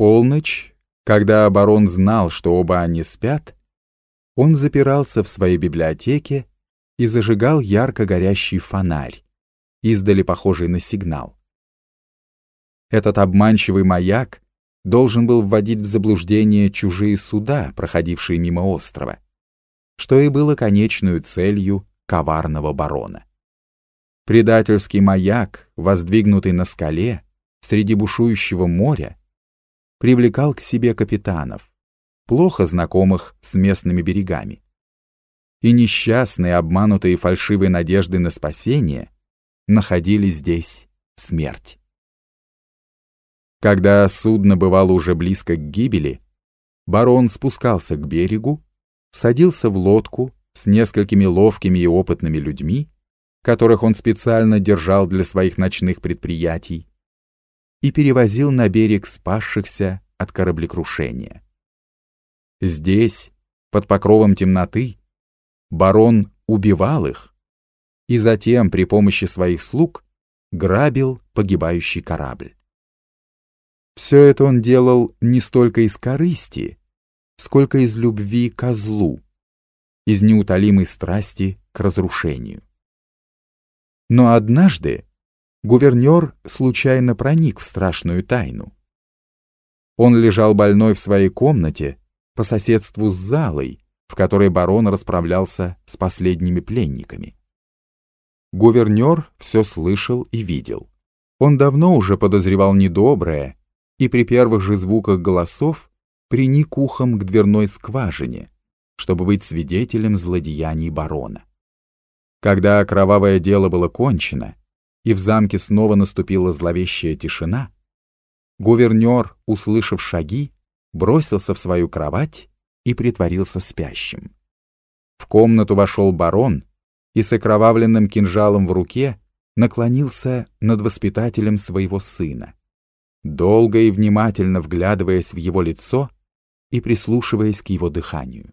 полночь, когда барон знал, что оба они спят, он запирался в своей библиотеке и зажигал ярко горящий фонарь, издали похожий на сигнал. Этот обманчивый маяк должен был вводить в заблуждение чужие суда, проходившие мимо острова, что и было конечной целью коварного барона. Предательский маяк, воздвигнутый на скале, среди бушующего моря, привлекал к себе капитанов, плохо знакомых с местными берегами. И несчастные, обманутые фальшивой надеждой на спасение, находили здесь смерть. Когда судно бывало уже близко к гибели, барон спускался к берегу, садился в лодку с несколькими ловкими и опытными людьми, которых он специально держал для своих ночных предприятий, и перевозил на берег спасшихся от кораблекрушения. Здесь, под покровом темноты, барон убивал их и затем при помощи своих слуг грабил погибающий корабль. Все это он делал не столько из корысти, сколько из любви к злу, из неутолимой страсти к разрушению. Но однажды гувернер случайно проник в страшную тайну. Он лежал больной в своей комнате по соседству с залой, в которой барон расправлялся с последними пленниками. Гувернер все слышал и видел. Он давно уже подозревал недоброе и при первых же звуках голосов приник ухом к дверной скважине, чтобы быть свидетелем злодеяний барона. Когда кровавое дело было кончено, и в замке снова наступила зловещая тишина, гувернер, услышав шаги, бросился в свою кровать и притворился спящим. В комнату вошел барон и с окровавленным кинжалом в руке наклонился над воспитателем своего сына, долго и внимательно вглядываясь в его лицо и прислушиваясь к его дыханию.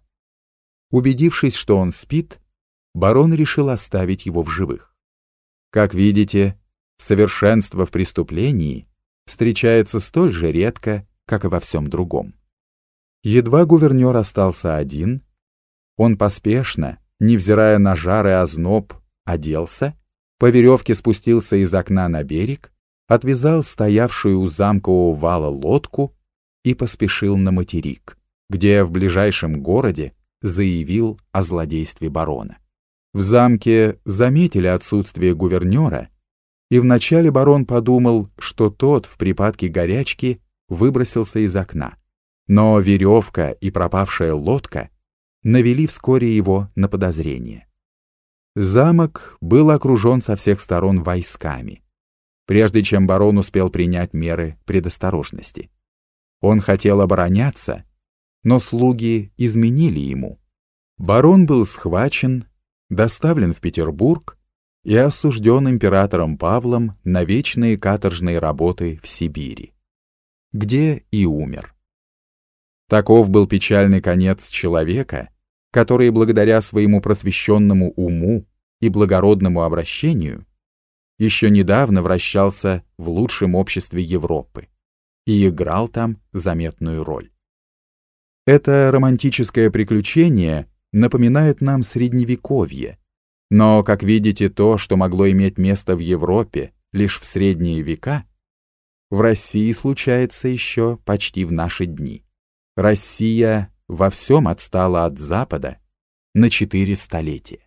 Убедившись, что он спит, барон решил оставить его в живых. Как видите, совершенство в преступлении встречается столь же редко, как и во всем другом. Едва гувернер остался один, он поспешно, невзирая на жар и озноб, оделся, по веревке спустился из окна на берег, отвязал стоявшую у замкового вала лодку и поспешил на материк, где в ближайшем городе заявил о злодействе барона. В замке заметили отсутствие гувернера, и вначале барон подумал, что тот в припадке горячки выбросился из окна. Но веревка и пропавшая лодка навели вскоре его на подозрение. Замок был окружен со всех сторон войсками, прежде чем барон успел принять меры предосторожности. Он хотел обороняться, но слуги изменили ему. Барон был схвачен доставлен в Петербург и осужден императором Павлом на вечные каторжные работы в Сибири, где и умер. Таков был печальный конец человека, который благодаря своему просвещенному уму и благородному обращению еще недавно вращался в лучшем обществе Европы и играл там заметную роль. Это романтическое приключение напоминает нам средневековье. Но, как видите, то, что могло иметь место в Европе лишь в средние века, в России случается еще почти в наши дни. Россия во всем отстала от Запада на четыре столетия.